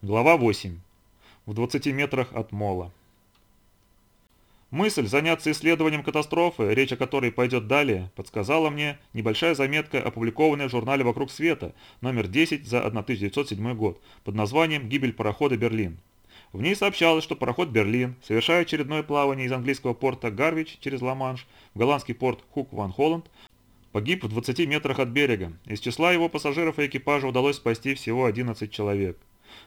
Глава 8. В 20 метрах от мола. Мысль заняться исследованием катастрофы, речь о которой пойдет далее, подсказала мне небольшая заметка, опубликованная в журнале «Вокруг света», номер 10 за 1907 год, под названием «Гибель парохода Берлин». В ней сообщалось, что пароход «Берлин», совершая очередное плавание из английского порта Гарвич через Ла-Манш в голландский порт Хук-Ван-Холланд, погиб в 20 метрах от берега. Из числа его пассажиров и экипажа удалось спасти всего 11 человек.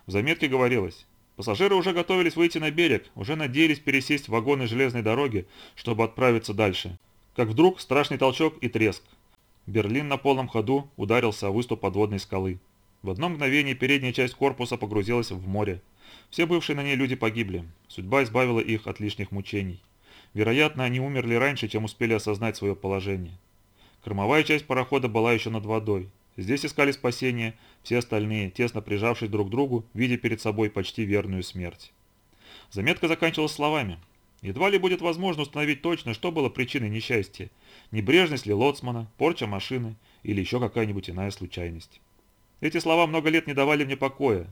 В заметке говорилось, пассажиры уже готовились выйти на берег, уже надеялись пересесть в вагоны железной дороги, чтобы отправиться дальше. Как вдруг страшный толчок и треск. Берлин на полном ходу ударился о выступ подводной скалы. В одно мгновение передняя часть корпуса погрузилась в море. Все бывшие на ней люди погибли. Судьба избавила их от лишних мучений. Вероятно, они умерли раньше, чем успели осознать свое положение. Кормовая часть парохода была еще над водой. Здесь искали спасения все остальные, тесно прижавшись друг к другу, видя перед собой почти верную смерть. Заметка заканчивалась словами. Едва ли будет возможно установить точно, что было причиной несчастья. Небрежность ли лоцмана, порча машины или еще какая-нибудь иная случайность. Эти слова много лет не давали мне покоя.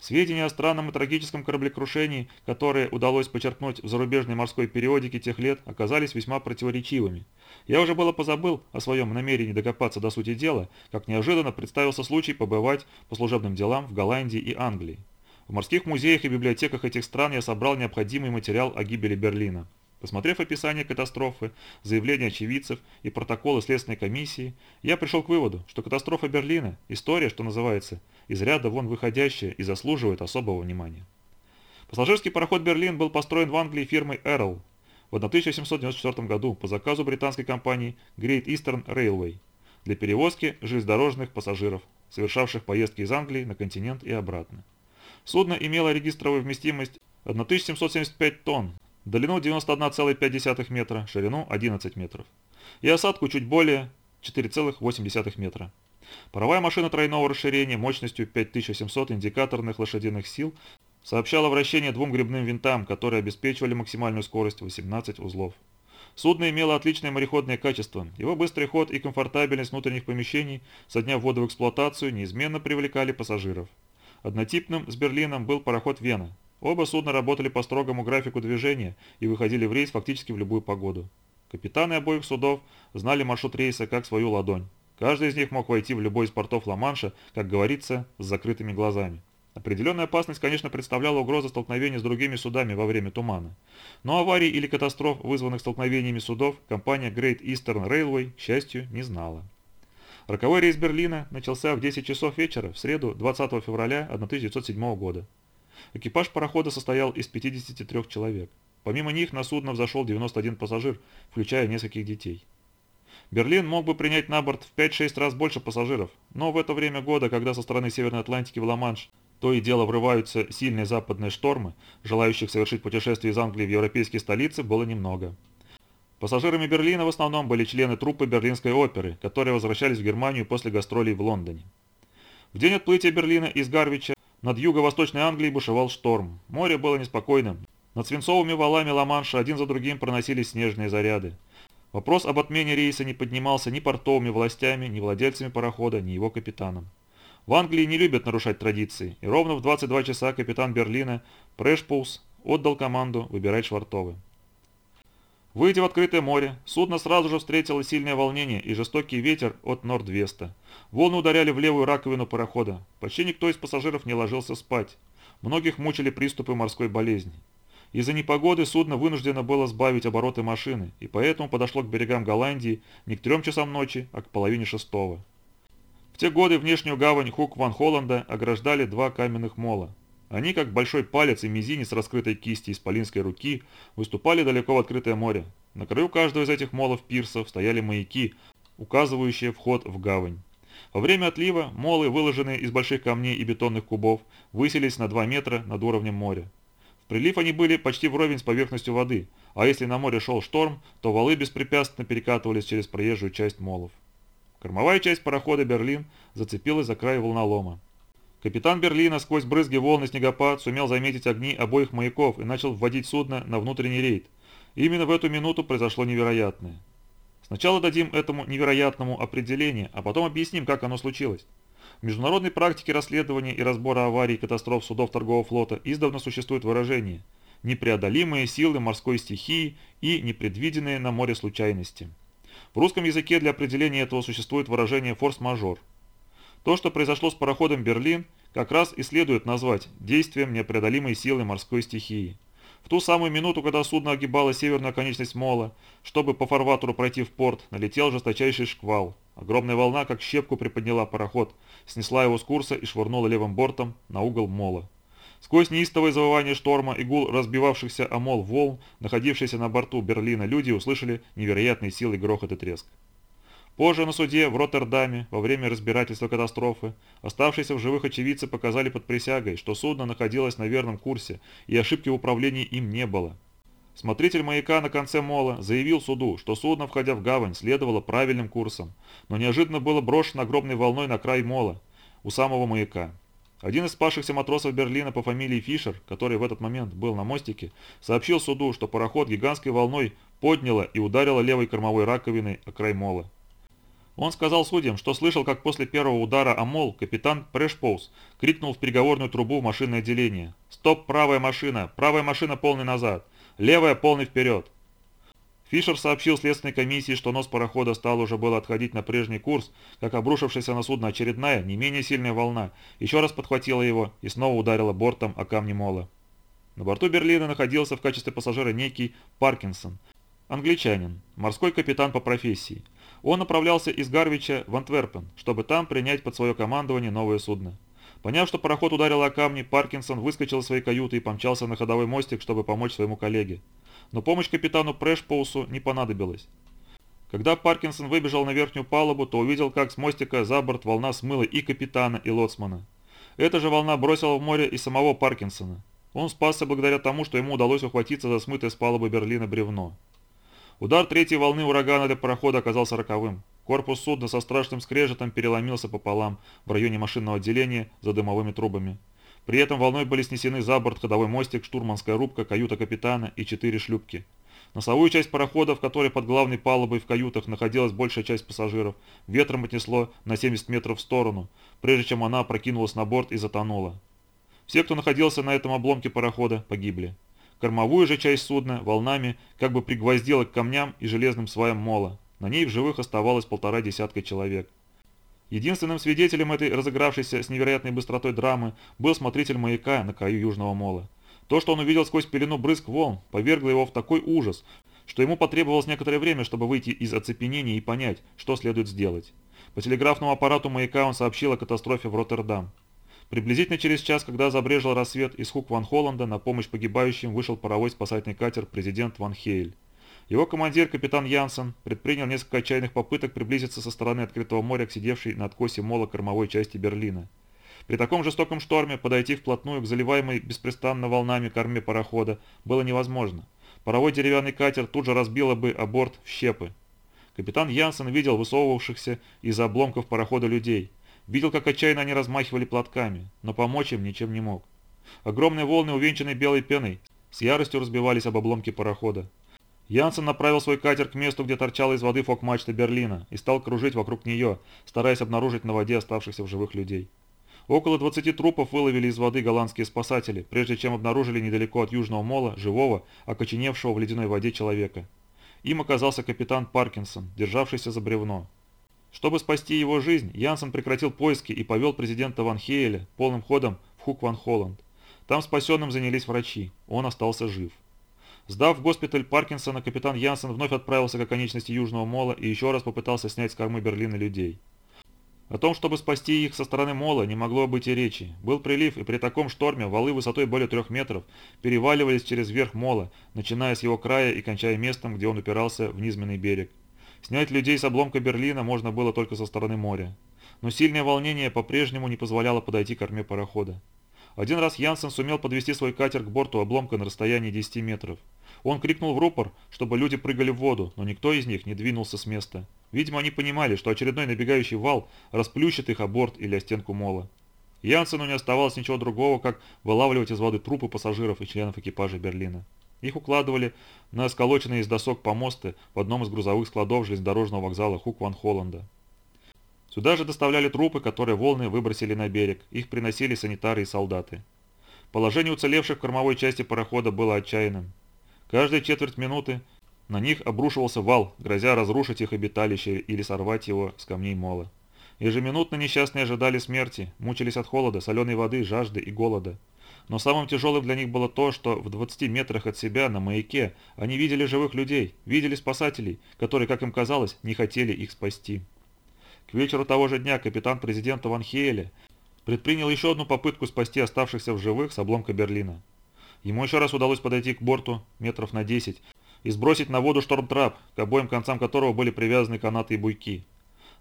Сведения о странном и трагическом кораблекрушении, которые удалось почерпнуть в зарубежной морской периодике тех лет, оказались весьма противоречивыми. Я уже было позабыл о своем намерении докопаться до сути дела, как неожиданно представился случай побывать по служебным делам в Голландии и Англии. В морских музеях и библиотеках этих стран я собрал необходимый материал о гибели Берлина. Посмотрев описание катастрофы, заявления очевидцев и протоколы Следственной комиссии, я пришел к выводу, что катастрофа Берлина – история, что называется, из ряда вон выходящая и заслуживает особого внимания. Пассажирский пароход «Берлин» был построен в Англии фирмой «Эрл» в 1794 году по заказу британской компании Great Eastern Railway для перевозки железнодорожных пассажиров, совершавших поездки из Англии на континент и обратно. Судно имело регистровую вместимость 1775 тонн, длину 91,5 метра, ширину 11 метров и осадку чуть более 4,8 метра. Паровая машина тройного расширения мощностью 5700 индикаторных лошадиных сил сообщала вращение двум грибным винтам, которые обеспечивали максимальную скорость 18 узлов. Судно имело отличное мореходное качество. Его быстрый ход и комфортабельность внутренних помещений со дня ввода в эксплуатацию неизменно привлекали пассажиров. Однотипным с Берлином был пароход «Вена». Оба судна работали по строгому графику движения и выходили в рейс фактически в любую погоду. Капитаны обоих судов знали маршрут рейса как свою ладонь. Каждый из них мог войти в любой из портов Ла-Манша, как говорится, с закрытыми глазами. Определенная опасность, конечно, представляла угроза столкновения с другими судами во время тумана. Но аварий или катастроф, вызванных столкновениями судов, компания Great Eastern Railway, к счастью, не знала. Роковой рейс Берлина начался в 10 часов вечера в среду 20 февраля 1907 года. Экипаж парохода состоял из 53 человек. Помимо них на судно взошел 91 пассажир, включая нескольких детей. Берлин мог бы принять на борт в 5-6 раз больше пассажиров, но в это время года, когда со стороны Северной Атлантики в Ла-Манш то и дело врываются сильные западные штормы, желающих совершить путешествие из Англии в европейские столицы было немного. Пассажирами Берлина в основном были члены труппы Берлинской оперы, которые возвращались в Германию после гастролей в Лондоне. В день отплытия Берлина из Гарвича над юго-восточной Англией бушевал шторм. Море было неспокойным. Над свинцовыми валами Ла-Манша один за другим проносились снежные заряды. Вопрос об отмене рейса не поднимался ни портовыми властями, ни владельцами парохода, ни его капитаном. В Англии не любят нарушать традиции, и ровно в 22 часа капитан Берлина Прэшпулс отдал команду выбирать швартовы. Выйдя в открытое море, судно сразу же встретило сильное волнение и жестокий ветер от Норд-Веста. Волны ударяли в левую раковину парохода. Почти никто из пассажиров не ложился спать. Многих мучили приступы морской болезни. Из-за непогоды судно вынуждено было сбавить обороты машины, и поэтому подошло к берегам Голландии не к трем часам ночи, а к половине шестого. В те годы внешнюю гавань Хук-Ван-Холланда ограждали два каменных мола. Они, как большой палец и мизинец раскрытой кисти исполинской руки, выступали далеко в открытое море. На краю каждого из этих молов-пирсов стояли маяки, указывающие вход в гавань. Во время отлива молы, выложенные из больших камней и бетонных кубов, высились на 2 метра над уровнем моря прилив они были почти вровень с поверхностью воды, а если на море шел шторм, то валы беспрепятственно перекатывались через проезжую часть молов. Кормовая часть парохода «Берлин» зацепилась за край волнолома. Капитан Берлина сквозь брызги волны снегопад сумел заметить огни обоих маяков и начал вводить судно на внутренний рейд. И именно в эту минуту произошло невероятное. Сначала дадим этому невероятному определение, а потом объясним, как оно случилось. В международной практике расследования и разбора аварий и катастроф судов торгового флота издавна существует выражение «непреодолимые силы морской стихии и непредвиденные на море случайности». В русском языке для определения этого существует выражение «форс-мажор». То, что произошло с пароходом «Берлин», как раз и следует назвать действием непреодолимой силы морской стихии. В ту самую минуту, когда судно огибало северную оконечность мола, чтобы по фарватеру пройти в порт, налетел жесточайший шквал. Огромная волна, как щепку, приподняла пароход, снесла его с курса и швырнула левым бортом на угол мола. Сквозь неистовое завывание шторма и гул разбивавшихся о мол волн, находившиеся на борту Берлина, люди услышали невероятные силы грохот и треск. Позже на суде в Роттердаме во время разбирательства катастрофы оставшиеся в живых очевидцы показали под присягой, что судно находилось на верном курсе и ошибки в управлении им не было. Смотритель маяка на конце мола заявил суду, что судно, входя в гавань, следовало правильным курсом, но неожиданно было брошено огромной волной на край мола, у самого маяка. Один из спасшихся матросов Берлина по фамилии Фишер, который в этот момент был на мостике, сообщил суду, что пароход гигантской волной подняло и ударило левой кормовой раковиной о край мола. Он сказал судьям, что слышал, как после первого удара о мол капитан Прэшпоус крикнул в переговорную трубу в машинное отделение. «Стоп, правая машина! Правая машина полный назад! Левая полный вперед!» Фишер сообщил следственной комиссии, что нос парохода стал уже было отходить на прежний курс, как обрушившаяся на судно очередная, не менее сильная волна, еще раз подхватила его и снова ударила бортом о камни мола. На борту Берлина находился в качестве пассажира некий Паркинсон, англичанин, морской капитан по профессии – он направлялся из Гарвича в Антверпен, чтобы там принять под свое командование новое судно. Поняв, что пароход ударил о камни, Паркинсон выскочил из своей каюты и помчался на ходовой мостик, чтобы помочь своему коллеге. Но помощь капитану Прэшпоусу не понадобилась. Когда Паркинсон выбежал на верхнюю палубу, то увидел, как с мостика за борт волна смыла и капитана, и лоцмана. Эта же волна бросила в море и самого Паркинсона. Он спасся благодаря тому, что ему удалось ухватиться за смытое с палубы Берлина бревно. Удар третьей волны урагана для парохода оказался роковым. Корпус судна со страшным скрежетом переломился пополам в районе машинного отделения за дымовыми трубами. При этом волной были снесены за борт ходовой мостик, штурманская рубка, каюта капитана и четыре шлюпки. Носовую часть парохода, в которой под главной палубой в каютах находилась большая часть пассажиров, ветром отнесло на 70 метров в сторону, прежде чем она прокинулась на борт и затонула. Все, кто находился на этом обломке парохода, погибли. Кормовую же часть судна волнами как бы пригвоздила к камням и железным сваям мола. На ней в живых оставалось полтора десятка человек. Единственным свидетелем этой разыгравшейся с невероятной быстротой драмы был смотритель маяка на краю Южного мола. То, что он увидел сквозь пелену брызг волн, повергло его в такой ужас, что ему потребовалось некоторое время, чтобы выйти из оцепенения и понять, что следует сделать. По телеграфному аппарату маяка он сообщил о катастрофе в Роттердам. Приблизительно через час, когда забрежил рассвет, из Хук Ван Холланда на помощь погибающим вышел паровой спасательный катер президент Ван Хейль. Его командир, капитан Янсен, предпринял несколько отчаянных попыток приблизиться со стороны открытого моря к сидевшей на откосе мола кормовой части Берлина. При таком жестоком шторме подойти вплотную к заливаемой беспрестанно волнами корме парохода было невозможно. Паровой деревянный катер тут же разбило бы о борт в щепы. Капитан Янсен видел высовывавшихся из-за обломков парохода людей. Видел, как отчаянно они размахивали платками, но помочь им ничем не мог. Огромные волны, увенчанные белой пеной, с яростью разбивались об обломки парохода. Янсен направил свой катер к месту, где торчала из воды фок-мачта Берлина, и стал кружить вокруг нее, стараясь обнаружить на воде оставшихся в живых людей. Около 20 трупов выловили из воды голландские спасатели, прежде чем обнаружили недалеко от Южного мола живого, окоченевшего в ледяной воде человека. Им оказался капитан Паркинсон, державшийся за бревно. Чтобы спасти его жизнь, Янсен прекратил поиски и повел президента Ван Хейля полным ходом в Хук Ван Холланд. Там спасенным занялись врачи, он остался жив. Сдав в госпиталь Паркинсона, капитан Янсен вновь отправился к оконечности Южного Мола и еще раз попытался снять с кормы Берлина людей. О том, чтобы спасти их со стороны Мола, не могло быть и речи. Был прилив, и при таком шторме валы высотой более трех метров переваливались через верх Мола, начиная с его края и кончая местом, где он упирался в низменный берег. Снять людей с обломка Берлина можно было только со стороны моря. Но сильное волнение по-прежнему не позволяло подойти к корме парохода. Один раз Янсен сумел подвести свой катер к борту обломка на расстоянии 10 метров. Он крикнул в рупор, чтобы люди прыгали в воду, но никто из них не двинулся с места. Видимо, они понимали, что очередной набегающий вал расплющит их о борт или о стенку мола. Янсену не оставалось ничего другого, как вылавливать из воды трупы пассажиров и членов экипажа Берлина. Их укладывали на сколоченные из досок помосты в одном из грузовых складов железнодорожного вокзала Хук-Ван-Холланда. Сюда же доставляли трупы, которые волны выбросили на берег. Их приносили санитары и солдаты. Положение уцелевших в кормовой части парохода было отчаянным. Каждые четверть минуты на них обрушивался вал, грозя разрушить их обиталище или сорвать его с камней мола. Ежеминутно несчастные ожидали смерти, мучились от холода, соленой воды, жажды и голода. Но самым тяжелым для них было то, что в 20 метрах от себя на маяке они видели живых людей, видели спасателей, которые, как им казалось, не хотели их спасти. К вечеру того же дня капитан президента Ван Хейля предпринял еще одну попытку спасти оставшихся в живых с обломка Берлина. Ему еще раз удалось подойти к борту метров на 10 и сбросить на воду штормтрап, к обоим концам которого были привязаны канаты и буйки.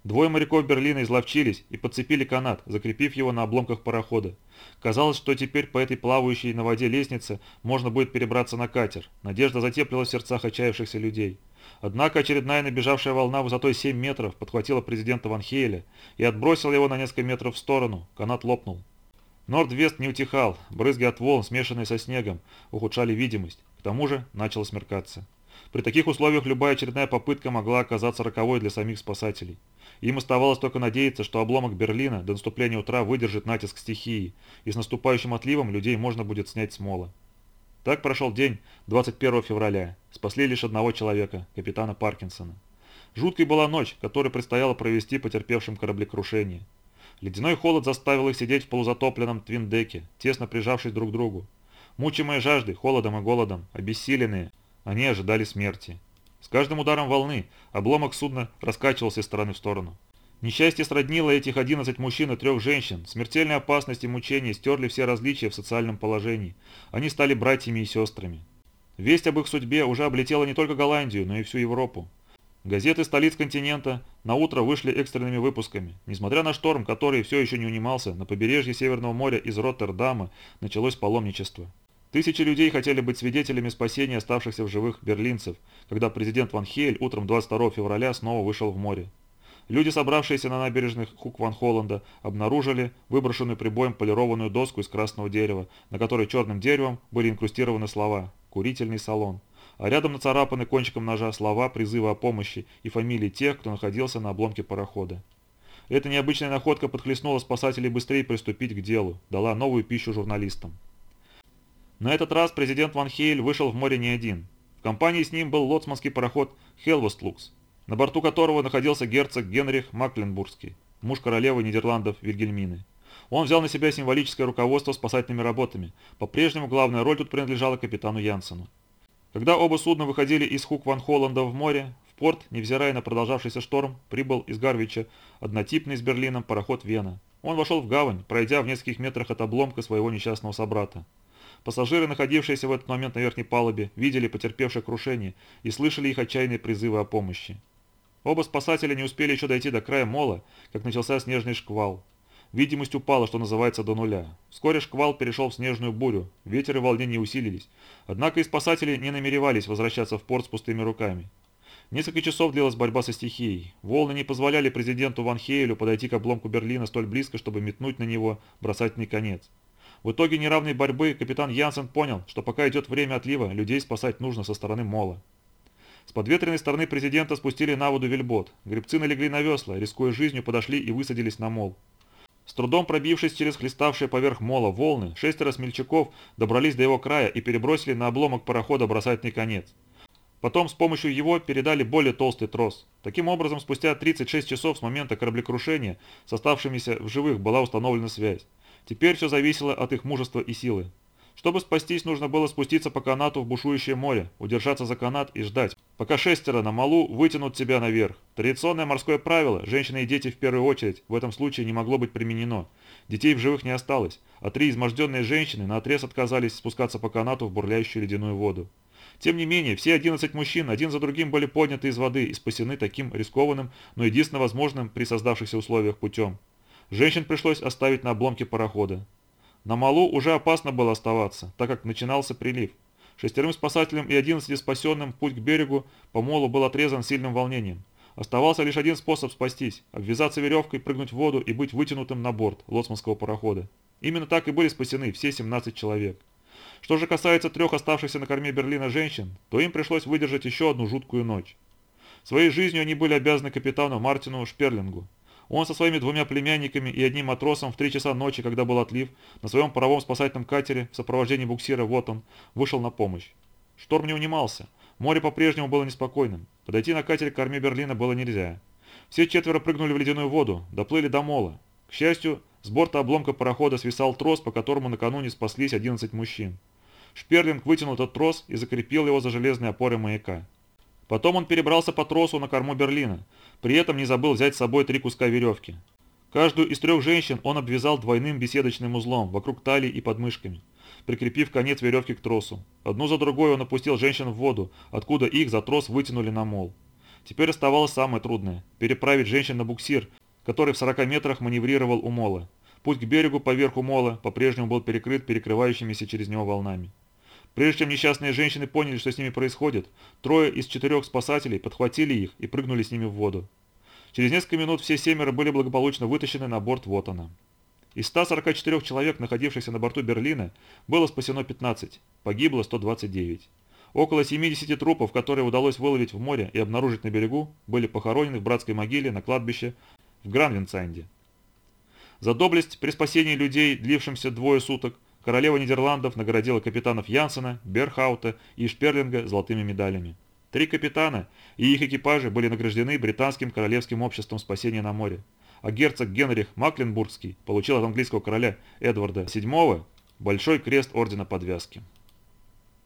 Двое моряков Берлина изловчились и подцепили канат, закрепив его на обломках парохода. Казалось, что теперь по этой плавающей на воде лестнице можно будет перебраться на катер. Надежда затеплила в сердцах отчаявшихся людей. Однако очередная набежавшая волна высотой 7 метров подхватила президента Ван Хейля и отбросила его на несколько метров в сторону. Канат лопнул. Норд-Вест не утихал, брызги от волн, смешанные со снегом, ухудшали видимость. К тому же начало смеркаться. При таких условиях любая очередная попытка могла оказаться роковой для самих спасателей. Им оставалось только надеяться, что обломок Берлина до наступления утра выдержит натиск стихии, и с наступающим отливом людей можно будет снять с. Так прошел день 21 февраля. Спасли лишь одного человека, капитана Паркинсона. Жуткой была ночь, которую предстояло провести потерпевшим кораблекрушение. Ледяной холод заставил их сидеть в полузатопленном твиндеке, тесно прижавшись друг к другу. Мучимые жаждой, холодом и голодом, обессиленные, они ожидали смерти. С каждым ударом волны обломок судна раскачивался из стороны в сторону. Несчастье сроднило этих 11 мужчин и трех женщин. Смертельная опасность и мучения стерли все различия в социальном положении. Они стали братьями и сестрами. Весть об их судьбе уже облетела не только Голландию, но и всю Европу. Газеты столиц континента на утро вышли экстренными выпусками. Несмотря на шторм, который все еще не унимался, на побережье Северного моря из Роттердама началось паломничество. Тысячи людей хотели быть свидетелями спасения оставшихся в живых берлинцев, когда президент Ван Хейль утром 22 февраля снова вышел в море. Люди, собравшиеся на набережных Хук-Ван-Холланда, обнаружили выброшенную прибоем полированную доску из красного дерева, на которой черным деревом были инкрустированы слова «Курительный салон», а рядом нацарапаны кончиком ножа слова призыва о помощи и фамилии тех, кто находился на обломке парохода. Эта необычная находка подхлестнула спасателей быстрее приступить к делу, дала новую пищу журналистам. На этот раз президент Ван Хейль вышел в море не один. В компании с ним был лоцманский пароход «Хелвестлукс», на борту которого находился герцог Генрих Макленбургский, муж королевы Нидерландов Вильгельмины. Он взял на себя символическое руководство спасательными работами. По-прежнему главная роль тут принадлежала капитану Янсену. Когда оба судна выходили из Хук-Ван-Холланда в море, в порт, невзирая на продолжавшийся шторм, прибыл из Гарвича однотипный с Берлином пароход «Вена». Он вошел в гавань, пройдя в нескольких метрах от обломка своего несчастного собрата. Пассажиры, находившиеся в этот момент на верхней палубе, видели потерпевшее крушение и слышали их отчаянные призывы о помощи. Оба спасателя не успели еще дойти до края мола, как начался снежный шквал. Видимость упала, что называется, до нуля. Вскоре шквал перешел в снежную бурю, ветер и волнение усилились. Однако и спасатели не намеревались возвращаться в порт с пустыми руками. Несколько часов длилась борьба со стихией. Волны не позволяли президенту Ван Хейлю подойти к обломку Берлина столь близко, чтобы метнуть на него бросательный конец. В итоге неравной борьбы капитан Янсен понял, что пока идет время отлива, людей спасать нужно со стороны мола. С подветренной стороны президента спустили на воду вельбот. Гребцы налегли на весла, рискуя жизнью, подошли и высадились на мол. С трудом пробившись через хлеставшие поверх мола волны, шестеро смельчаков добрались до его края и перебросили на обломок парохода бросательный конец. Потом с помощью его передали более толстый трос. Таким образом, спустя 36 часов с момента кораблекрушения с оставшимися в живых была установлена связь. Теперь все зависело от их мужества и силы. Чтобы спастись, нужно было спуститься по канату в бушующее море, удержаться за канат и ждать, пока шестеро на малу вытянут себя наверх. Традиционное морское правило, женщины и дети в первую очередь, в этом случае не могло быть применено. Детей в живых не осталось, а три изможденные женщины наотрез отказались спускаться по канату в бурляющую ледяную воду. Тем не менее, все 11 мужчин один за другим были подняты из воды и спасены таким рискованным, но единственно возможным при создавшихся условиях путем. Женщин пришлось оставить на обломке парохода. На малу уже опасно было оставаться, так как начинался прилив. Шестерым спасателям и одиннадцати спасенным путь к берегу по молу был отрезан сильным волнением. Оставался лишь один способ спастись – обвязаться веревкой, прыгнуть в воду и быть вытянутым на борт лоцманского парохода. Именно так и были спасены все 17 человек. Что же касается трех оставшихся на корме Берлина женщин, то им пришлось выдержать еще одну жуткую ночь. Своей жизнью они были обязаны капитану Мартину Шперлингу. Он со своими двумя племянниками и одним матросом в три часа ночи, когда был отлив, на своем паровом спасательном катере в сопровождении буксира «Вот он» вышел на помощь. Шторм не унимался. Море по-прежнему было неспокойным. Подойти на катере к корме Берлина было нельзя. Все четверо прыгнули в ледяную воду, доплыли до мола. К счастью, с борта обломка парохода свисал трос, по которому накануне спаслись 11 мужчин. Шперлинг вытянул этот трос и закрепил его за железной опорой маяка. Потом он перебрался по тросу на корму Берлина, при этом не забыл взять с собой три куска веревки. Каждую из трех женщин он обвязал двойным беседочным узлом вокруг талии и подмышками, прикрепив конец веревки к тросу. Одну за другой он опустил женщин в воду, откуда их за трос вытянули на мол. Теперь оставалось самое трудное – переправить женщин на буксир, который в 40 метрах маневрировал у мола. Путь к берегу поверху мола по-прежнему был перекрыт перекрывающимися через него волнами. Прежде чем несчастные женщины поняли, что с ними происходит, трое из четырех спасателей подхватили их и прыгнули с ними в воду. Через несколько минут все семеро были благополучно вытащены на борт вот она. Из 144 человек, находившихся на борту Берлина, было спасено 15, погибло 129. Около 70 трупов, которые удалось выловить в море и обнаружить на берегу, были похоронены в братской могиле на кладбище в Гранвинцайнде. За доблесть при спасении людей, длившимся двое суток, королева Нидерландов наградила капитанов Янсена, Берхаута и Шперлинга золотыми медалями. Три капитана и их экипажи были награждены британским королевским обществом спасения на море, а герцог Генрих Макленбургский получил от английского короля Эдварда VII большой крест ордена подвязки.